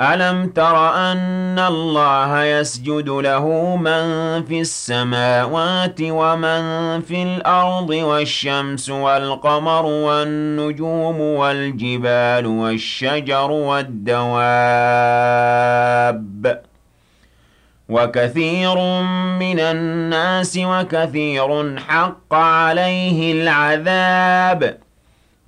أَلَمْ تَرَ أَنَّ اللَّهَ يَسْجُدُ لَهُ مَن فِي السَّمَاوَاتِ وَمَن فِي الْأَرْضِ وَالشَّمْسُ وَالْقَمَرُ وَالنُّجُومُ وَالْجِبَالُ وَالشَّجَرُ وَالدَّوَابُّ وَكَثِيرٌ مِّنَ النَّاسِ وَكَثِيرٌ حَقَّ عَلَيْهِ الْعَذَابُ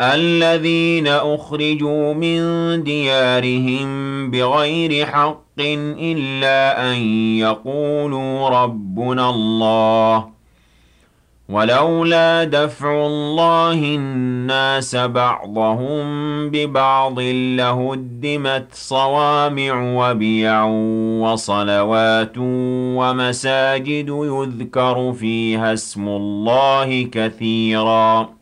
الذين أخرجوا من ديارهم بغير حق إلا أن يقولوا ربنا الله. ولولا دفع الله الناس بعضهم ببعض لهدمت صوامع وبيع وصلوات ومساجد يذكر فيها اسم الله كثيراً.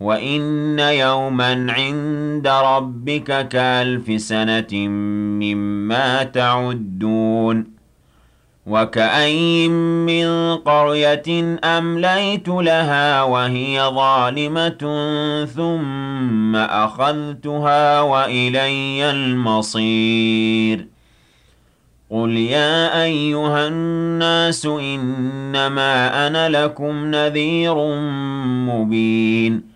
وإن يوما عند ربك كالف سنة مما تعدون وكأين من قرية أمليت لها وهي ظالمة ثم أخذتها وإلي المصير قل يا أيها الناس إنما أنا لكم نذير مبين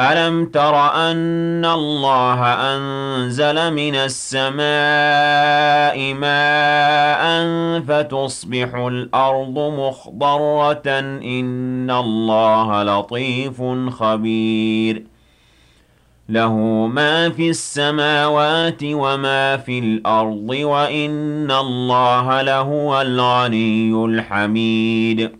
ألم تر أن الله أنزل من السماء ماء فتصبح الأرض مخضرة؟ إن الله لطيف خبير. له ما في السماوات وما في الأرض وإن الله لهو الغني الحميد.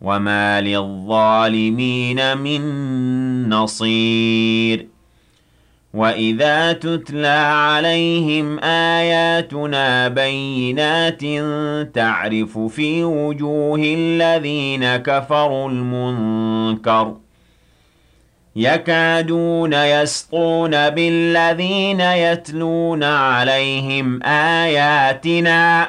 وما للظالمين من نصير وإذا تتلى عليهم آياتنا بينات تعرف في وجوه الذين كفروا المنكر يكادون يسطون بالذين يتلون عليهم آياتنا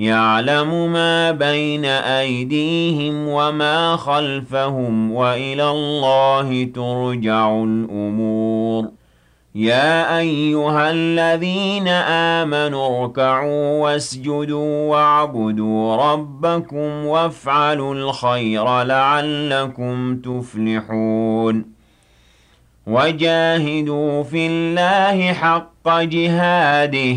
يعلم ما بين أيديهم وما خلفهم وإلى الله ترجع الأمور. يا أيها الذين آمنوا اركعوا واسجدوا واعبدوا ربكم وافعلوا الخير لعلكم تفلحون. وجاهدوا في الله حق جهاده.